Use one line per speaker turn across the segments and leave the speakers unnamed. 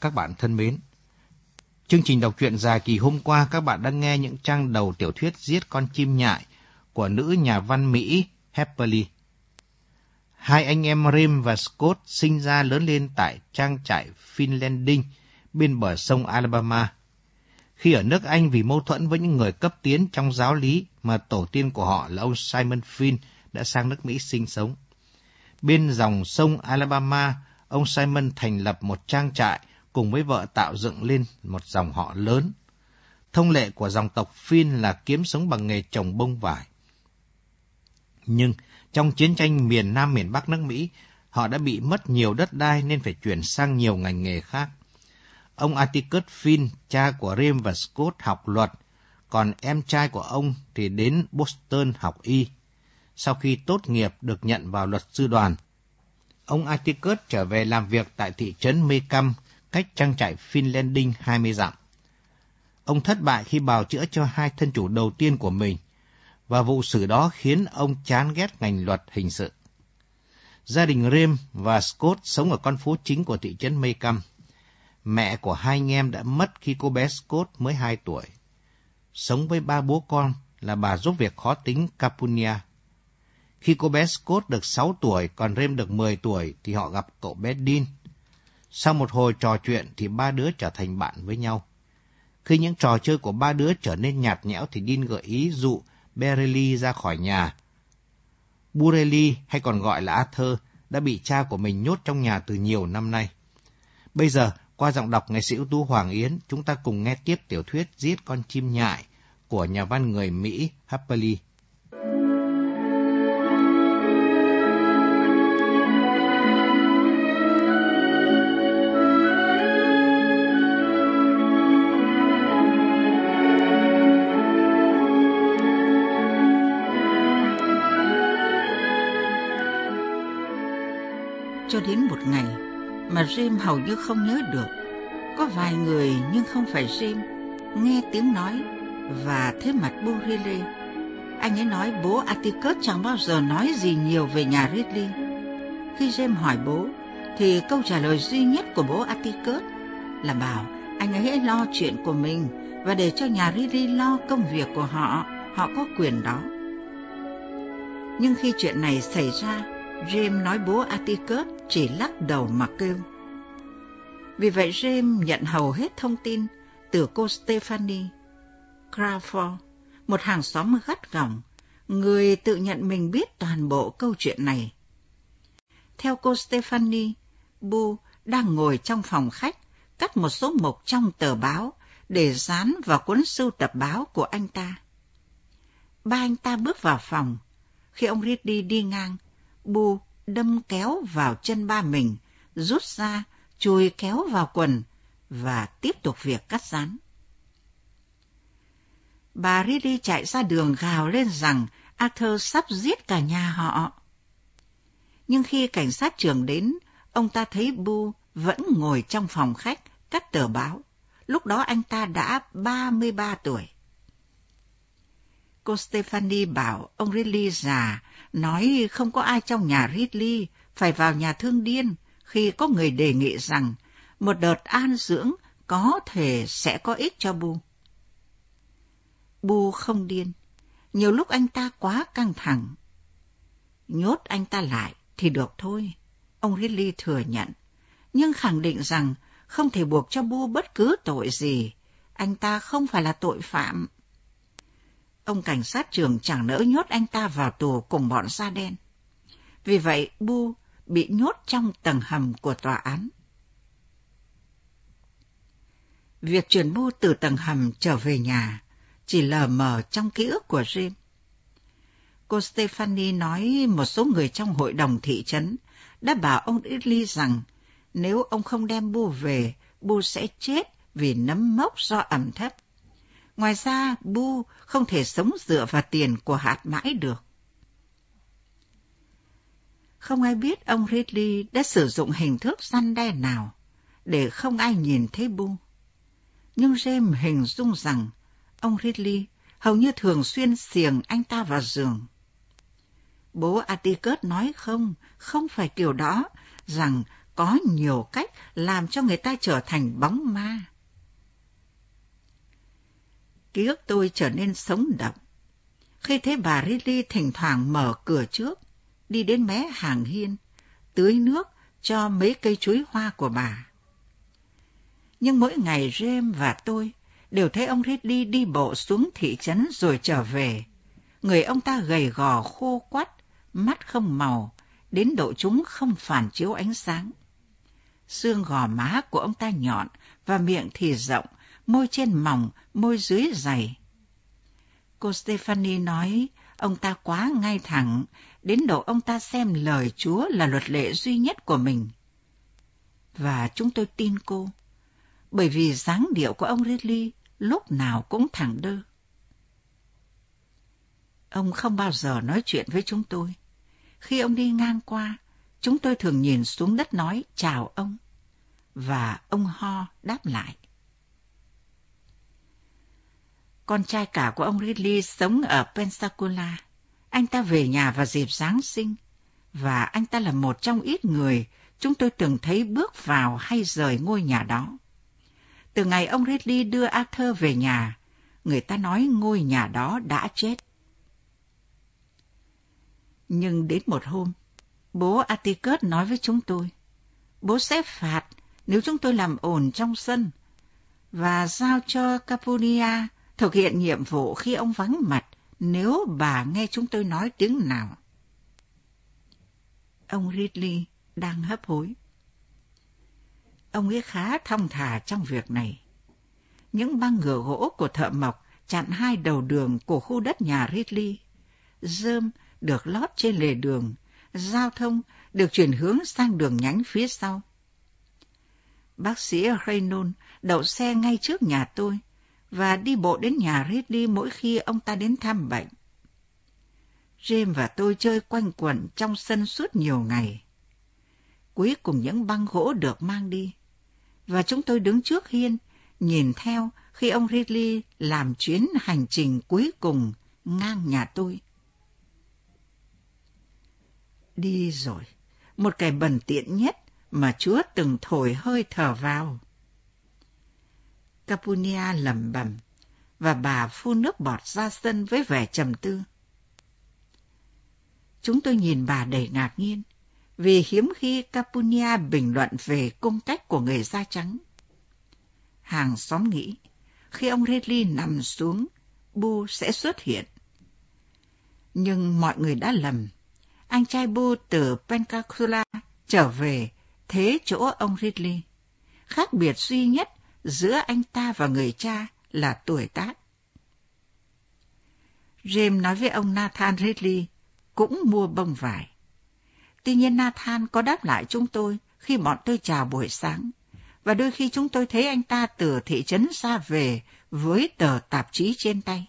Các bạn thân mến, chương trình đọc truyện dài kỳ hôm qua các bạn đã nghe những trang đầu tiểu thuyết Giết con chim nhại của nữ nhà văn Mỹ Hepperly. Hai anh em Rim và Scott sinh ra lớn lên tại trang trại Finlanding bên bờ sông Alabama. Khi ở nước Anh vì mâu thuẫn với những người cấp tiến trong giáo lý mà tổ tiên của họ là ông Simon Finn đã sang nước Mỹ sinh sống. Bên dòng sông Alabama, ông Simon thành lập một trang trại cùng với vợ tạo dựng lên một dòng họ lớn. Thông lệ của dòng tộc Phin là kiếm sống bằng nghề trồng bông vải. Nhưng trong chiến tranh miền Nam miền Bắc nước Mỹ, họ đã bị mất nhiều đất đai nên phải chuyển sang nhiều ngành nghề khác. Ông Atticus Finn, cha của Rem và Scott học luật, còn em trai của ông thì đến Boston học y. Sau khi tốt nghiệp được nhận vào luật sư đoàn, ông Atticus trở về làm việc tại thị trấn Mecam, cách trang trại Finlanding 20 dặm. Ông thất bại khi bào chữa cho hai thân chủ đầu tiên của mình, và vụ xử đó khiến ông chán ghét ngành luật hình sự. Gia đình Rem và Scott sống ở con phố chính của thị trấn Mecam. Mẹ của hai anh em đã mất khi cô bé Scott mới 2 tuổi. Sống với ba bố con là bà giúp việc khó tính Capunia. Khi cô bé Scott được 6 tuổi, còn Rem được 10 tuổi, thì họ gặp cậu bé Dean. Sau một hồi trò chuyện thì ba đứa trở thành bạn với nhau. Khi những trò chơi của ba đứa trở nên nhạt nhẽo thì Dean gợi ý dụ Bereli ra khỏi nhà. Bureli, hay còn gọi là Arthur, đã bị cha của mình nhốt trong nhà từ nhiều năm nay. Bây giờ, qua giọng đọc nghệ sĩ ưu tú Hoàng Yến, chúng ta cùng nghe tiếp tiểu thuyết Giết con chim nhại của nhà văn người Mỹ Harper Lee.
Cho đến một ngày mà Jim hầu như không nhớ được. Có vài người nhưng không phải Jim nghe tiếng nói và thấy mặt Burile. Anh ấy nói bố Atticus chẳng bao giờ nói gì nhiều về nhà Ridley. Khi Jim hỏi bố, thì câu trả lời duy nhất của bố Atticus là bảo anh ấy hãy lo chuyện của mình và để cho nhà Ridley lo công việc của họ, họ có quyền đó. Nhưng khi chuyện này xảy ra, James nói bố Atticus chỉ lắc đầu mà kêu. Vì vậy James nhận hầu hết thông tin từ cô Stephanie Crawford, một hàng xóm gắt gỏng, người tự nhận mình biết toàn bộ câu chuyện này. Theo cô Stephanie, Bu đang ngồi trong phòng khách, cắt một số mục trong tờ báo để dán vào cuốn sưu tập báo của anh ta. Ba anh ta bước vào phòng. Khi ông Ridley đi ngang, Bu đâm kéo vào chân ba mình, rút ra, chui kéo vào quần và tiếp tục việc cắt rán. Bà Ridley chạy ra đường gào lên rằng Arthur sắp giết cả nhà họ. Nhưng khi cảnh sát trưởng đến, ông ta thấy Bu vẫn ngồi trong phòng khách cắt tờ báo. Lúc đó anh ta đã 33 tuổi. Cô Stephanie bảo ông Ridley già, nói không có ai trong nhà Ridley phải vào nhà thương điên khi có người đề nghị rằng một đợt an dưỡng có thể sẽ có ích cho Bu. Bu không điên, nhiều lúc anh ta quá căng thẳng. Nhốt anh ta lại thì được thôi, ông Ridley thừa nhận, nhưng khẳng định rằng không thể buộc cho Bu bất cứ tội gì, anh ta không phải là tội phạm. Ông cảnh sát trưởng chẳng nỡ nhốt anh ta vào tù cùng bọn da đen. Vì vậy, Bu bị nhốt trong tầng hầm của tòa án. Việc chuyển Bu từ tầng hầm trở về nhà chỉ lờ mờ trong ký ức của Jim. Cô Stephanie nói một số người trong hội đồng thị trấn đã bảo ông Ridley rằng nếu ông không đem Bu về, Bu sẽ chết vì nấm mốc do ẩm thấp. Ngoài ra, Bu không thể sống dựa vào tiền của hạt mãi được. Không ai biết ông Ridley đã sử dụng hình thức săn đe nào để không ai nhìn thấy Bu. Nhưng James hình dung rằng ông Ridley hầu như thường xuyên xiềng anh ta vào giường. Bố Atticus nói không, không phải kiểu đó, rằng có nhiều cách làm cho người ta trở thành bóng ma. Ký ức tôi trở nên sống động. Khi thấy bà Ridley thỉnh thoảng mở cửa trước, đi đến mé hàng hiên, tưới nước cho mấy cây chuối hoa của bà. Nhưng mỗi ngày James và tôi đều thấy ông Ridley đi bộ xuống thị trấn rồi trở về. Người ông ta gầy gò khô quắt, mắt không màu, đến độ chúng không phản chiếu ánh sáng. Xương gò má của ông ta nhọn và miệng thì rộng, môi trên mỏng, môi dưới dày. Cô Stephanie nói ông ta quá ngay thẳng, đến độ ông ta xem lời Chúa là luật lệ duy nhất của mình. Và chúng tôi tin cô, bởi vì dáng điệu của ông Ridley lúc nào cũng thẳng đơ. Ông không bao giờ nói chuyện với chúng tôi. Khi ông đi ngang qua, chúng tôi thường nhìn xuống đất nói chào ông. Và ông ho đáp lại. Con trai cả của ông Ridley sống ở Pensacola. Anh ta về nhà vào dịp Giáng sinh. Và anh ta là một trong ít người chúng tôi từng thấy bước vào hay rời ngôi nhà đó. Từ ngày ông Ridley đưa Arthur về nhà, người ta nói ngôi nhà đó đã chết. Nhưng đến một hôm, bố Atticus nói với chúng tôi, bố sẽ phạt nếu chúng tôi làm ồn trong sân, và giao cho Capunia thực hiện nhiệm vụ khi ông vắng mặt nếu bà nghe chúng tôi nói tiếng nào. Ông Ridley đang hấp hối. Ông ấy khá thông thả trong việc này. Những băng ngựa gỗ của thợ mộc chặn hai đầu đường của khu đất nhà Ridley. Dơm được lót trên lề đường, giao thông được chuyển hướng sang đường nhánh phía sau. Bác sĩ Reynolds đậu xe ngay trước nhà tôi và đi bộ đến nhà Ridley mỗi khi ông ta đến thăm bệnh. James và tôi chơi quanh quẩn trong sân suốt nhiều ngày. Cuối cùng những băng gỗ được mang đi, và chúng tôi đứng trước hiên, nhìn theo khi ông Ridley làm chuyến hành trình cuối cùng ngang nhà tôi. Đi rồi, một kẻ bẩn tiện nhất mà Chúa từng thổi hơi thở vào. Capunia lẩm bẩm và bà phun nước bọt ra sân với vẻ trầm tư. Chúng tôi nhìn bà đầy ngạc nhiên, vì hiếm khi Capunia bình luận về cung cách của người da trắng. Hàng xóm nghĩ, khi ông Ridley nằm xuống, Bu sẽ xuất hiện. Nhưng mọi người đã lầm. Anh trai Bu từ Pensacola trở về thế chỗ ông Ridley. Khác biệt duy nhất giữa anh ta và người cha là tuổi tác. James nói với ông Nathan Ridley cũng mua bông vải. Tuy nhiên Nathan có đáp lại chúng tôi khi bọn tôi chào buổi sáng, và đôi khi chúng tôi thấy anh ta từ thị trấn xa về với tờ tạp chí trên tay.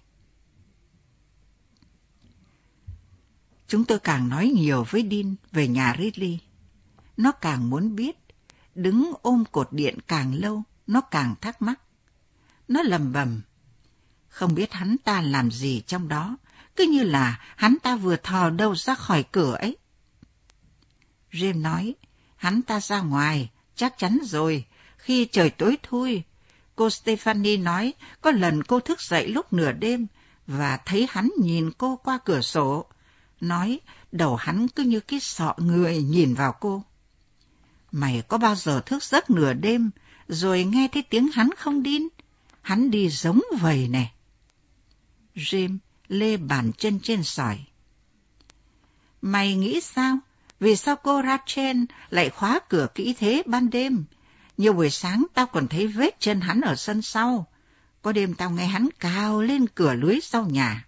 Chúng tôi càng nói nhiều với Dean về nhà Ridley. Nó càng muốn biết, đứng ôm cột điện càng lâu, nó càng thắc mắc. Nó lầm bầm. Không biết hắn ta làm gì trong đó, cứ như là hắn ta vừa thò đâu ra khỏi cửa ấy. James nói, hắn ta ra ngoài, chắc chắn rồi, khi trời tối thui. Cô Stephanie nói, có lần cô thức dậy lúc nửa đêm và thấy hắn nhìn cô qua cửa sổ. Nói, đầu hắn cứ như cái sọ người nhìn vào cô. Mày có bao giờ thức giấc nửa đêm rồi nghe thấy tiếng hắn không đi, Hắn đi giống vầy nè. Jim lê bàn chân trên sỏi. Mày nghĩ sao? Vì sao cô Rachel lại khóa cửa kỹ thế ban đêm? Nhiều buổi sáng tao còn thấy vết chân hắn ở sân sau. Có đêm tao nghe hắn cao lên cửa lưới sau nhà.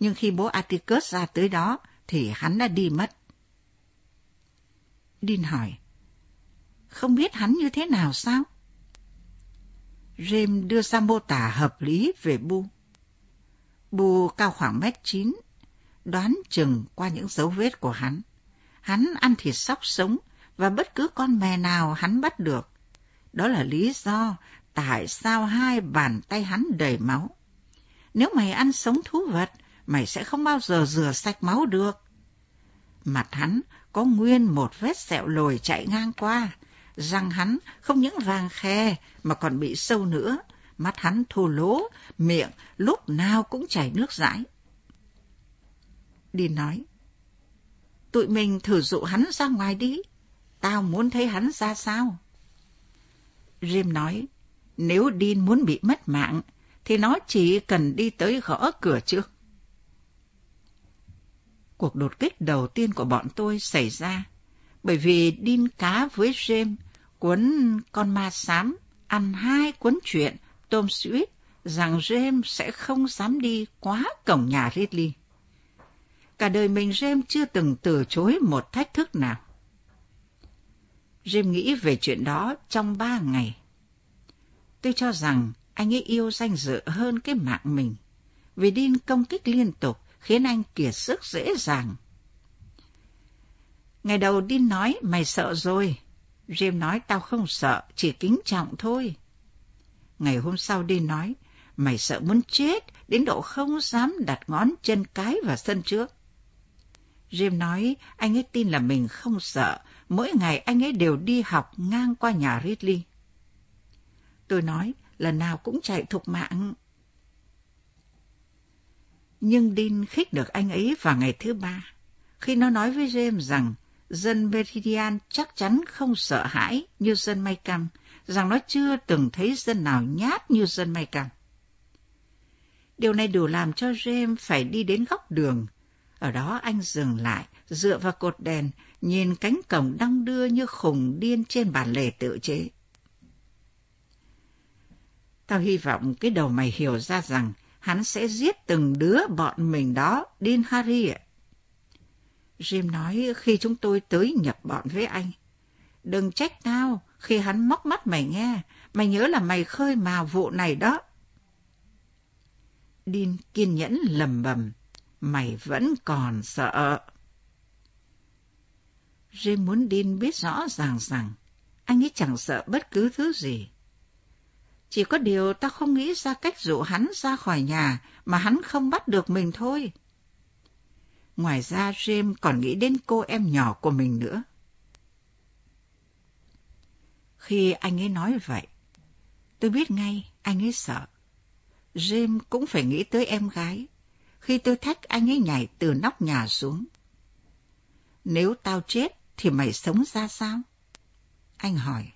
Nhưng khi bố Atticus ra tới đó, thì hắn đã đi mất. Dean hỏi, không biết hắn như thế nào sao? James đưa ra mô tả hợp lý về Bu. Bu cao khoảng mét chín, đoán chừng qua những dấu vết của hắn. Hắn ăn thịt sóc sống và bất cứ con mè nào hắn bắt được. Đó là lý do tại sao hai bàn tay hắn đầy máu. Nếu mày ăn sống thú vật, mày sẽ không bao giờ rửa sạch máu được. Mặt hắn có nguyên một vết sẹo lồi chạy ngang qua, răng hắn không những vàng khe mà còn bị sâu nữa, mắt hắn thô lố, miệng lúc nào cũng chảy nước dãi. Đi nói, tụi mình thử dụ hắn ra ngoài đi, tao muốn thấy hắn ra sao. Jim nói, nếu Dean muốn bị mất mạng, thì nó chỉ cần đi tới gõ cửa trước. Cuộc đột kích đầu tiên của bọn tôi xảy ra bởi vì Dean cá với James cuốn con ma xám ăn hai cuốn truyện Tom suýt rằng James sẽ không dám đi quá cổng nhà Ridley. Cả đời mình James chưa từng từ chối một thách thức nào. James nghĩ về chuyện đó trong ba ngày. Tôi cho rằng anh ấy yêu danh dự hơn cái mạng mình, vì Dean công kích liên tục khiến anh kiệt sức dễ dàng. Ngày đầu Dean nói, mày sợ rồi. Jim nói, tao không sợ, chỉ kính trọng thôi. Ngày hôm sau đi nói, mày sợ muốn chết, đến độ không dám đặt ngón chân cái vào sân trước. Jim nói, anh ấy tin là mình không sợ, mỗi ngày anh ấy đều đi học ngang qua nhà Ridley. Tôi nói, lần nào cũng chạy thục mạng. Nhưng Dean khích được anh ấy vào ngày thứ ba, khi nó nói với James rằng dân Meridian chắc chắn không sợ hãi như dân Maycam, rằng nó chưa từng thấy dân nào nhát như dân Maycam. Điều này đủ làm cho James phải đi đến góc đường. Ở đó anh dừng lại, dựa vào cột đèn, nhìn cánh cổng đong đưa như khùng điên trên bàn lề tự chế. Tao hy vọng cái đầu mày hiểu ra rằng hắn sẽ giết từng đứa bọn mình đó, Dean Harry ạ. Jim nói khi chúng tôi tới nhập bọn với anh. Đừng trách tao khi hắn móc mắt mày nghe, mày nhớ là mày khơi mào vụ này đó. Đin kiên nhẫn lầm bầm, mày vẫn còn sợ. Jim muốn Đin biết rõ ràng rằng anh ấy chẳng sợ bất cứ thứ gì. Chỉ có điều ta không nghĩ ra cách dụ hắn ra khỏi nhà mà hắn không bắt được mình thôi. Ngoài ra James còn nghĩ đến cô em nhỏ của mình nữa. Khi anh ấy nói vậy, tôi biết ngay anh ấy sợ. James cũng phải nghĩ tới em gái, khi tôi thách anh ấy nhảy từ nóc nhà xuống. Nếu tao chết thì mày sống ra sao? Anh hỏi,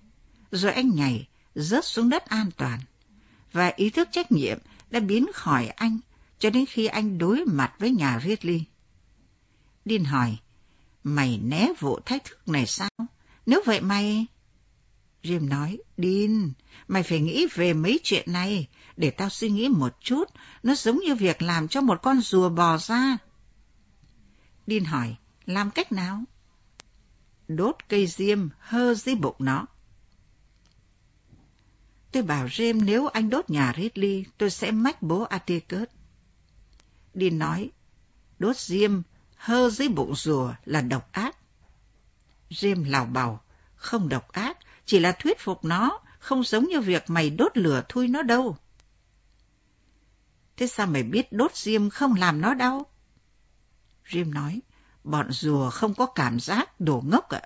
rồi anh nhảy, rớt xuống đất an toàn, và ý thức trách nhiệm đã biến khỏi anh cho đến khi anh đối mặt với nhà Ridley. Đin hỏi, mày né vụ thách thức này sao? Nếu vậy mày... Jim nói, Đin, mày phải nghĩ về mấy chuyện này, để tao suy nghĩ một chút, nó giống như việc làm cho một con rùa bò ra. Đin hỏi, làm cách nào? Đốt cây diêm hơ dưới bụng nó. Tôi bảo Jim nếu anh đốt nhà Ridley, tôi sẽ mách bố Atticus. Đin nói, đốt diêm hơ dưới bụng rùa là độc ác. Jim lào bào, không độc ác, chỉ là thuyết phục nó, không giống như việc mày đốt lửa thui nó đâu. Thế sao mày biết đốt diêm không làm nó đau? Jim nói, bọn rùa không có cảm giác đồ ngốc ạ.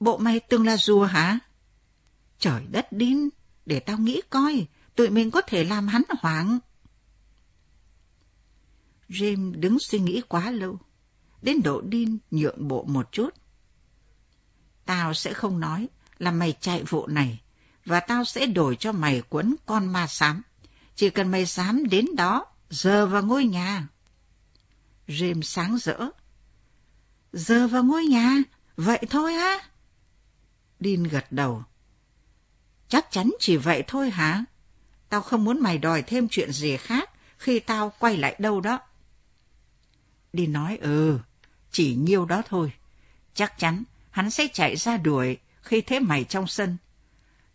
Bộ mày từng là rùa hả? Trời đất đin, để tao nghĩ coi, tụi mình có thể làm hắn hoảng. James đứng suy nghĩ quá lâu, đến độ Dean nhượng bộ một chút. Tao sẽ không nói là mày chạy vụ này, và tao sẽ đổi cho mày quấn con ma xám. Chỉ cần mày dám đến đó, giờ vào ngôi nhà. James sáng rỡ. Giờ vào ngôi nhà, vậy thôi á? Dean gật đầu. Chắc chắn chỉ vậy thôi hả? Tao không muốn mày đòi thêm chuyện gì khác khi tao quay lại đâu đó đi nói ừ, chỉ nhiêu đó thôi. Chắc chắn hắn sẽ chạy ra đuổi khi thấy mày trong sân.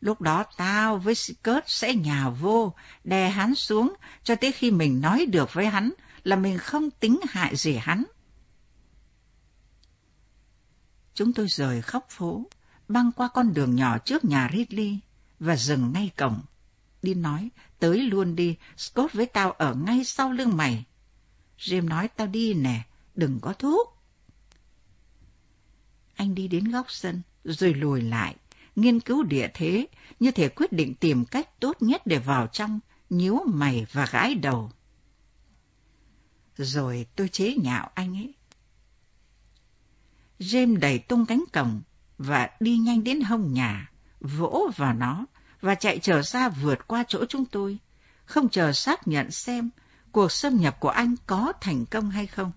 Lúc đó tao với Scott sẽ nhào vô, đè hắn xuống cho tới khi mình nói được với hắn là mình không tính hại gì hắn. Chúng tôi rời khóc phố, băng qua con đường nhỏ trước nhà Ridley và dừng ngay cổng. Đi nói, tới luôn đi, Scott với tao ở ngay sau lưng mày. Jim nói tao đi nè, đừng có thuốc. Anh đi đến góc sân, rồi lùi lại, nghiên cứu địa thế, như thể quyết định tìm cách tốt nhất để vào trong, nhíu mày và gãi đầu. Rồi tôi chế nhạo anh ấy. James đẩy tung cánh cổng và đi nhanh đến hông nhà, vỗ vào nó và chạy trở ra vượt qua chỗ chúng tôi, không chờ xác nhận xem cuộc xâm nhập của anh có thành công hay không.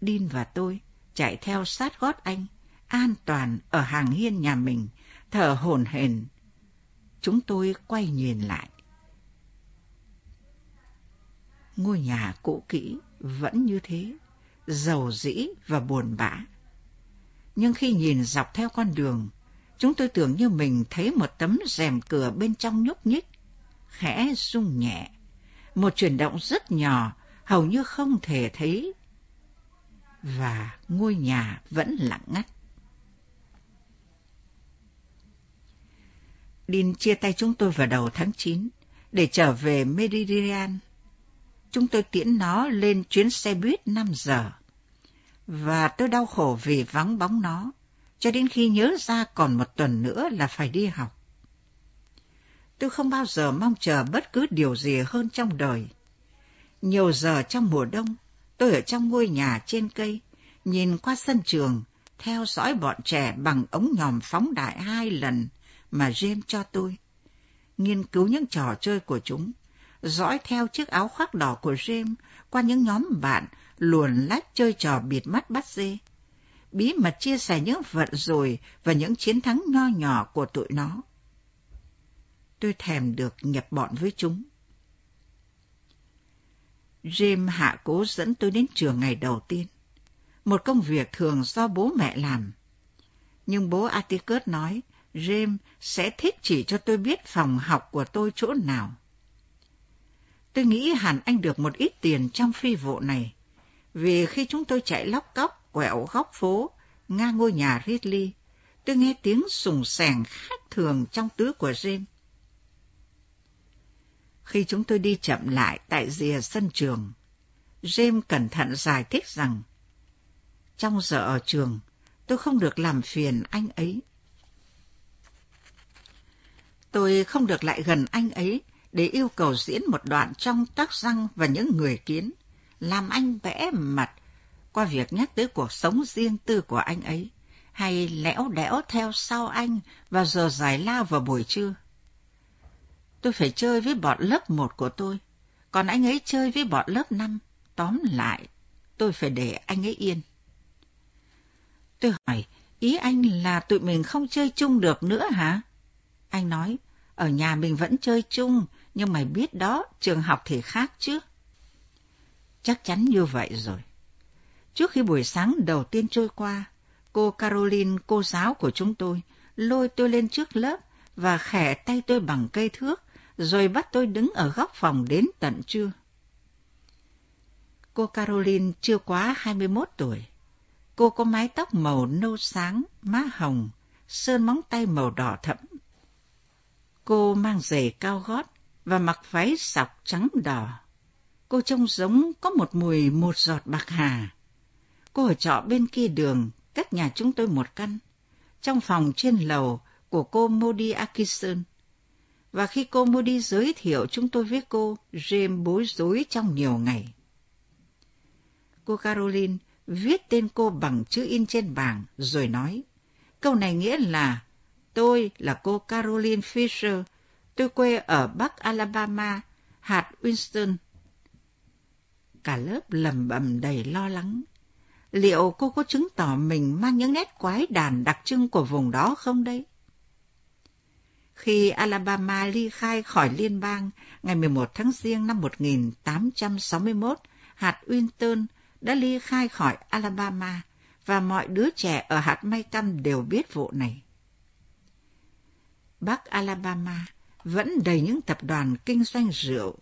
Đin và tôi chạy theo sát gót anh, an toàn ở hàng hiên nhà mình, thở hổn hển. Chúng tôi quay nhìn lại. Ngôi nhà cũ kỹ vẫn như thế, giàu dĩ và buồn bã. Nhưng khi nhìn dọc theo con đường, chúng tôi tưởng như mình thấy một tấm rèm cửa bên trong nhúc nhích, khẽ rung nhẹ. Một chuyển động rất nhỏ, hầu như không thể thấy. Và ngôi nhà vẫn lặng ngắt. Dean chia tay chúng tôi vào đầu tháng 9 để trở về Meridian. Chúng tôi tiễn nó lên chuyến xe buýt 5 giờ. Và tôi đau khổ vì vắng bóng nó, cho đến khi nhớ ra còn một tuần nữa là phải đi học. Tôi không bao giờ mong chờ bất cứ điều gì hơn trong đời. Nhiều giờ trong mùa đông, tôi ở trong ngôi nhà trên cây, nhìn qua sân trường, theo dõi bọn trẻ bằng ống nhòm phóng đại hai lần mà James cho tôi. Nghiên cứu những trò chơi của chúng, dõi theo chiếc áo khoác đỏ của James qua những nhóm bạn luồn lách chơi trò bịt mắt bắt dê. Bí mật chia sẻ những vận rồi và những chiến thắng nho nhỏ của tụi nó. Tôi thèm được nhập bọn với chúng. Jim hạ cố dẫn tôi đến trường ngày đầu tiên. Một công việc thường do bố mẹ làm. Nhưng bố Atticus nói Jim sẽ thích chỉ cho tôi biết phòng học của tôi chỗ nào. Tôi nghĩ hẳn anh được một ít tiền trong phi vụ này, vì khi chúng tôi chạy lóc cóc quẹo góc phố ngang ngôi nhà Ridley, tôi nghe tiếng sùng sàng khác thường trong tứ của James. Khi chúng tôi đi chậm lại tại rìa sân trường, James cẩn thận giải thích rằng trong giờ ở trường, tôi không được làm phiền anh ấy. Tôi không được lại gần anh ấy để yêu cầu diễn một đoạn trong tác răng và những người kiến, làm anh vẽ mặt qua việc nhắc tới cuộc sống riêng tư của anh ấy, hay lẽo đẽo theo sau anh và giờ giải lao vào buổi trưa. Tôi phải chơi với bọn lớp một của tôi, còn anh ấy chơi với bọn lớp năm. Tóm lại, tôi phải để anh ấy yên. Tôi hỏi, ý anh là tụi mình không chơi chung được nữa hả? Anh nói, ở nhà mình vẫn chơi chung, nhưng mày biết đó, trường học thì khác chứ. Chắc chắn như vậy rồi. Trước khi buổi sáng đầu tiên trôi qua, cô Caroline, cô giáo của chúng tôi, lôi tôi lên trước lớp và khẻ tay tôi bằng cây thước, rồi bắt tôi đứng ở góc phòng đến tận trưa. Cô Caroline chưa quá 21 tuổi. Cô có mái tóc màu nâu sáng, má hồng, sơn móng tay màu đỏ thẫm. Cô mang giày cao gót và mặc váy sọc trắng đỏ. Cô trông giống có một mùi một giọt bạc hà. Cô ở trọ bên kia đường, cách nhà chúng tôi một căn, trong phòng trên lầu của cô Modi Akison. Và khi cô Modi giới thiệu chúng tôi với cô, James bối rối trong nhiều ngày. Cô Caroline viết tên cô bằng chữ in trên bảng rồi nói, câu này nghĩa là tôi là cô Caroline Fisher, tôi quê ở Bắc Alabama, hạt Winston. Cả lớp lầm bầm đầy lo lắng. Liệu cô có chứng tỏ mình mang những nét quái đàn đặc trưng của vùng đó không đây? Khi Alabama ly khai khỏi liên bang ngày 11 tháng Giêng năm 1861, hạt Winton đã ly khai khỏi Alabama và mọi đứa trẻ ở hạt May Căn đều biết vụ này. Bắc Alabama vẫn đầy những tập đoàn kinh doanh rượu,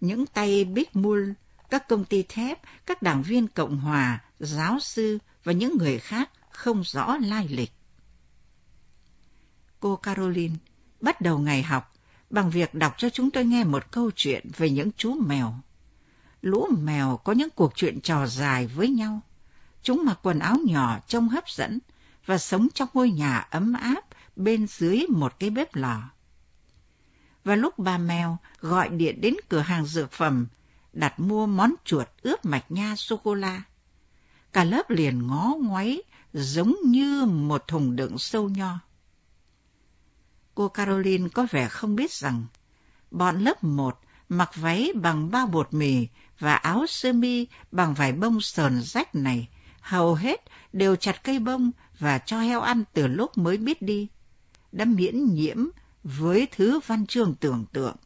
những tay Big Bull, các công ty thép, các đảng viên Cộng Hòa, giáo sư và những người khác không rõ lai lịch. Cô Caroline bắt đầu ngày học bằng việc đọc cho chúng tôi nghe một câu chuyện về những chú mèo. Lũ mèo có những cuộc chuyện trò dài với nhau. Chúng mặc quần áo nhỏ trông hấp dẫn và sống trong ngôi nhà ấm áp bên dưới một cái bếp lò. Và lúc bà mèo gọi điện đến cửa hàng dược phẩm, đặt mua món chuột ướp mạch nha sô-cô-la, cả lớp liền ngó ngoáy giống như một thùng đựng sâu nho. Cô Caroline có vẻ không biết rằng bọn lớp một mặc váy bằng bao bột mì và áo sơ mi bằng vải bông sờn rách này hầu hết đều chặt cây bông và cho heo ăn từ lúc mới biết đi, đã miễn nhiễm với thứ văn chương tưởng tượng.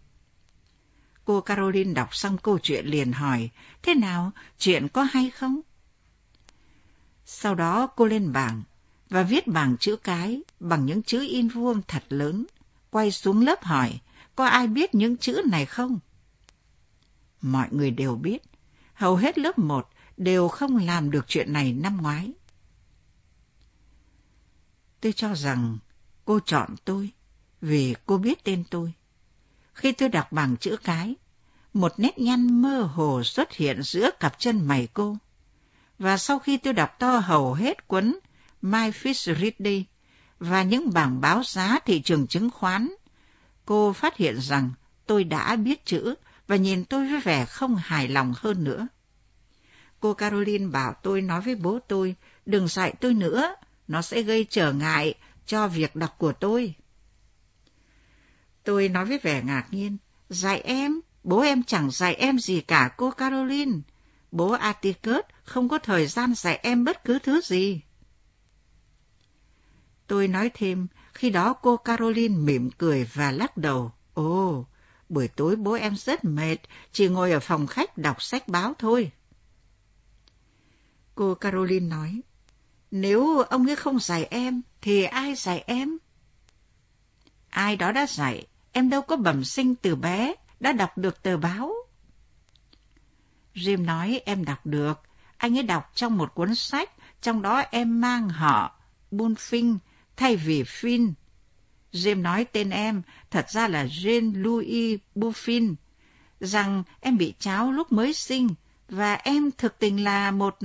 Cô Caroline đọc xong câu chuyện liền hỏi, thế nào, chuyện có hay không? Sau đó cô lên bảng và viết bảng chữ cái bằng những chữ in vuông thật lớn, quay xuống lớp hỏi, có ai biết những chữ này không? Mọi người đều biết, hầu hết lớp một đều không làm được chuyện này năm ngoái. Tôi cho rằng cô chọn tôi vì cô biết tên tôi. Khi tôi đọc bảng chữ cái, một nét nhăn mơ hồ xuất hiện giữa cặp chân mày cô. Và sau khi tôi đọc to hầu hết cuốn My Fish Ready và những bảng báo giá thị trường chứng khoán, cô phát hiện rằng tôi đã biết chữ và nhìn tôi với vẻ không hài lòng hơn nữa. Cô Caroline bảo tôi nói với bố tôi, đừng dạy tôi nữa, nó sẽ gây trở ngại cho việc đọc của tôi. Tôi nói với vẻ ngạc nhiên, dạy em, bố em chẳng dạy em gì cả cô Caroline. Bố Atticus không có thời gian dạy em bất cứ thứ gì. Tôi nói thêm, khi đó cô Caroline mỉm cười và lắc đầu. Ồ, buổi tối bố em rất mệt, chỉ ngồi ở phòng khách đọc sách báo thôi. Cô Caroline nói, nếu ông ấy không dạy em, thì ai dạy em? Ai đó đã dạy, em đâu có bẩm sinh từ bé, đã đọc được tờ báo. Jim nói em đọc được, anh ấy đọc trong một cuốn sách, trong đó em mang họ Bunfin thay vì Finn. Jim nói tên em thật ra là Jean Louis Buffin, rằng em bị cháo lúc mới sinh, và em thực tình là một...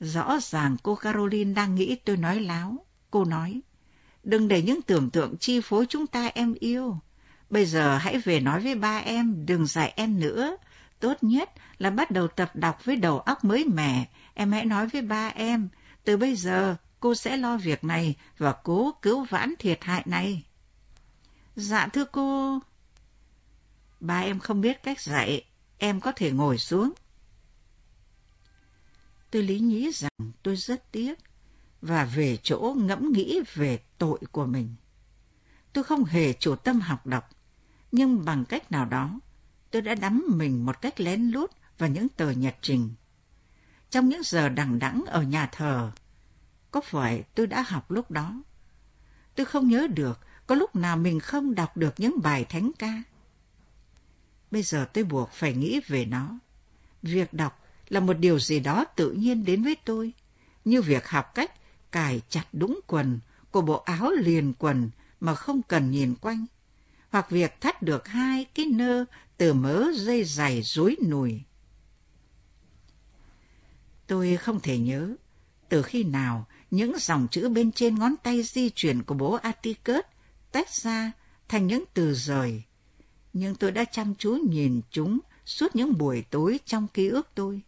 Rõ ràng cô Caroline đang nghĩ tôi nói láo. Cô nói, đừng để những tưởng tượng chi phối chúng ta em yêu. Bây giờ hãy về nói với ba em, đừng dạy em nữa. Tốt nhất là bắt đầu tập đọc với đầu óc mới mẻ. Em hãy nói với ba em, từ bây giờ cô sẽ lo việc này và cố cứu vãn thiệt hại này. Dạ thưa cô. Ba em không biết cách dạy, em có thể ngồi xuống. Tôi lý nhí rằng tôi rất tiếc và về chỗ ngẫm nghĩ về tội của mình. Tôi không hề chủ tâm học đọc, nhưng bằng cách nào đó, tôi đã đắm mình một cách lén lút vào những tờ nhật trình. Trong những giờ đằng đẵng ở nhà thờ, có phải tôi đã học lúc đó? Tôi không nhớ được có lúc nào mình không đọc được những bài thánh ca. Bây giờ tôi buộc phải nghĩ về nó. Việc đọc là một điều gì đó tự nhiên đến với tôi, như việc học cách cài chặt đúng quần của bộ áo liền quần mà không cần nhìn quanh, hoặc việc thắt được hai cái nơ từ mớ dây dày rối nùi. Tôi không thể nhớ từ khi nào những dòng chữ bên trên ngón tay di chuyển của bố Atticus tách ra thành những từ rời. Nhưng tôi đã chăm chú nhìn chúng suốt những buổi tối trong ký ức tôi.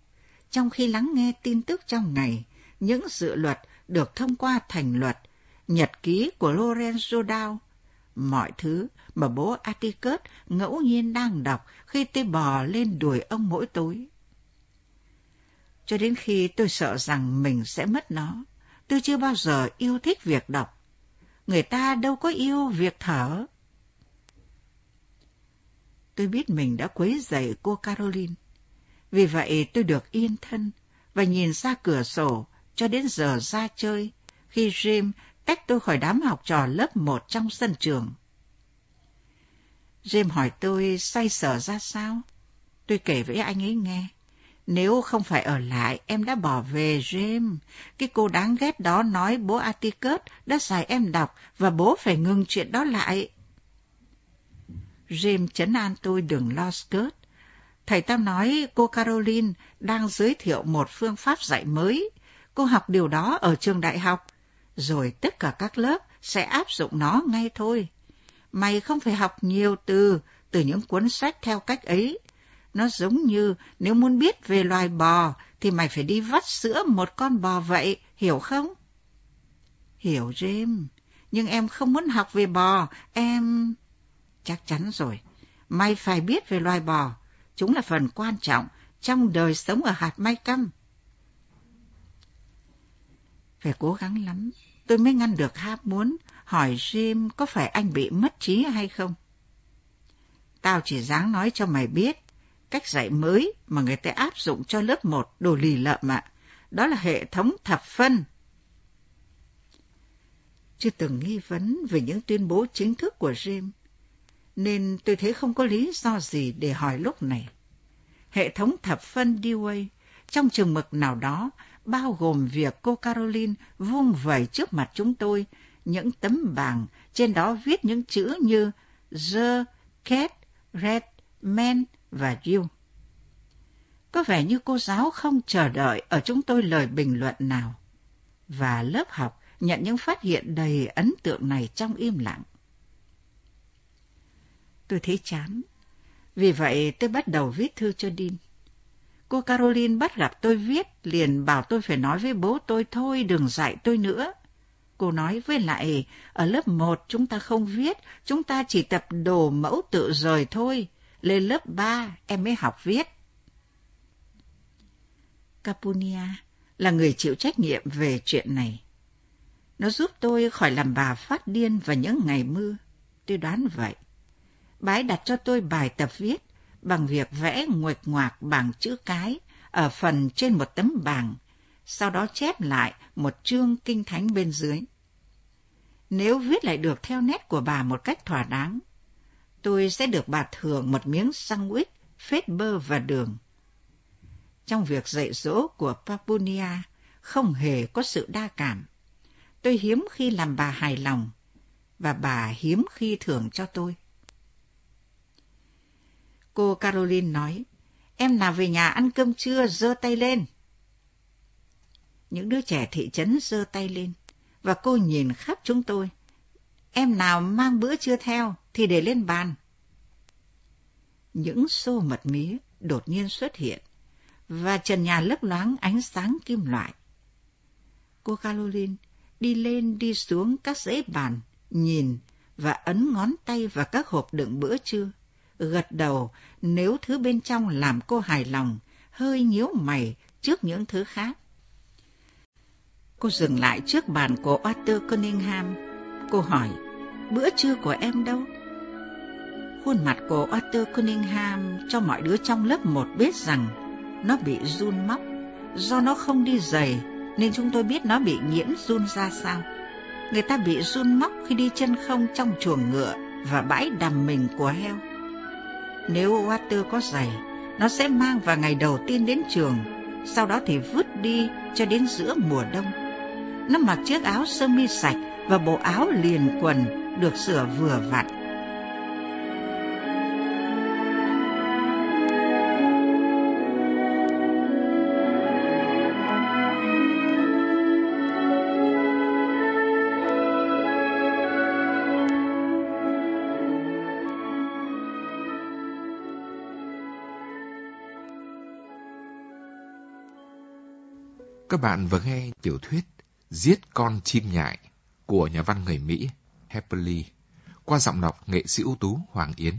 Trong khi lắng nghe tin tức trong ngày, những dự luật được thông qua thành luật, nhật ký của Lorenzo Dow, mọi thứ mà bố Atticus ngẫu nhiên đang đọc khi tôi bò lên đuổi ông mỗi tối. Cho đến khi tôi sợ rằng mình sẽ mất nó, tôi chưa bao giờ yêu thích việc đọc. Người ta đâu có yêu việc thở. Tôi biết mình đã quấy rầy cô Caroline. Vì vậy tôi được yên thân và nhìn ra cửa sổ cho đến giờ ra chơi, khi Jim tách tôi khỏi đám học trò lớp một trong sân trường. Jim hỏi tôi say sở ra sao? Tôi kể với anh ấy nghe. Nếu không phải ở lại, em đã bỏ về, James. Cái cô đáng ghét đó nói bố Atticus đã dạy em đọc và bố phải ngừng chuyện đó lại. James chấn an tôi đừng lo skirt. Thầy ta nói cô Caroline đang giới thiệu một phương pháp dạy mới. cô học điều đó ở trường đại học, rồi tất cả các lớp sẽ áp dụng nó ngay thôi. Mày không phải học nhiều từ từ những cuốn sách theo cách ấy. Nó giống như nếu muốn biết về loài bò thì mày phải đi vắt sữa một con bò vậy, hiểu không? Hiểu, James. Nhưng em không muốn học về bò, em... Chắc chắn rồi. Mày phải biết về loài bò. Chúng là phần quan trọng trong đời sống ở hạt mai căm. Phải cố gắng lắm, tôi mới ngăn được ham muốn hỏi Jim có phải anh bị mất trí hay không. Tao chỉ dáng nói cho mày biết, cách dạy mới mà người ta áp dụng cho lớp một đồ lì lợm ạ. Đó là hệ thống thập phân. Chưa từng nghi vấn về những tuyên bố chính thức của Jim, nên tôi thấy không có lý do gì để hỏi lúc này. Hệ thống thập phân Dewey trong trường mực nào đó bao gồm việc cô Caroline vung vẩy trước mặt chúng tôi những tấm bảng, trên đó viết những chữ như The, Cat, Red, Man và You. Có vẻ như cô giáo không chờ đợi ở chúng tôi lời bình luận nào. Và lớp học nhận những phát hiện đầy ấn tượng này trong im lặng. Tôi thấy chán. Vì vậy tôi bắt đầu viết thư cho Dean. Cô Caroline bắt gặp tôi viết, liền bảo tôi phải nói với bố tôi thôi, đừng dạy tôi nữa. Cô nói với lại, ở lớp 1 chúng ta không viết, chúng ta chỉ tập đồ mẫu tự rời thôi. Lên lớp 3 em mới học viết. Capunia là người chịu trách nhiệm về chuyện này. Nó giúp tôi khỏi làm bà phát điên vào những ngày mưa. Tôi đoán vậy. Bà ấy đặt cho tôi bài tập viết bằng việc vẽ nguệch ngoạc bằng chữ cái ở phần trên một tấm bảng, sau đó chép lại một chương kinh thánh bên dưới. Nếu viết lại được theo nét của bà một cách thỏa đáng, tôi sẽ được bà thưởng một miếng sandwich, phết bơ và đường. Trong việc dạy dỗ của Papunia không hề có sự đa cảm. Tôi hiếm khi làm bà hài lòng, và bà hiếm khi thưởng cho tôi. Cô Caroline nói, em nào về nhà ăn cơm trưa, giơ tay lên. Những đứa trẻ thị trấn giơ tay lên, và cô nhìn khắp chúng tôi. Em nào mang bữa trưa theo thì để lên bàn. Những xô mật mía đột nhiên xuất hiện, và trần nhà lấp loáng ánh sáng kim loại. Cô Caroline đi lên đi xuống các dãy bàn, nhìn và ấn ngón tay vào các hộp đựng bữa trưa gật đầu nếu thứ bên trong làm cô hài lòng, hơi nhíu mày trước những thứ khác. Cô dừng lại trước bàn của Arthur Cunningham. Cô hỏi, bữa trưa của em đâu? Khuôn mặt của Arthur Cunningham cho mọi đứa trong lớp một biết rằng nó bị run móc. Do nó không đi giày nên chúng tôi biết nó bị nhiễm run ra sao. Người ta bị run móc khi đi chân không trong chuồng ngựa và bãi đầm mình của heo. Nếu Arthur có giày, nó sẽ mang vào ngày đầu tiên đến trường, sau đó thì vứt đi cho đến giữa mùa đông. Nó mặc chiếc áo sơ mi sạch và bộ áo liền quần được sửa vừa vặn.
Các bạn vừa nghe tiểu thuyết Giết con chim nhại của nhà văn người Mỹ Happily qua giọng đọc nghệ sĩ ưu tú Hoàng Yến.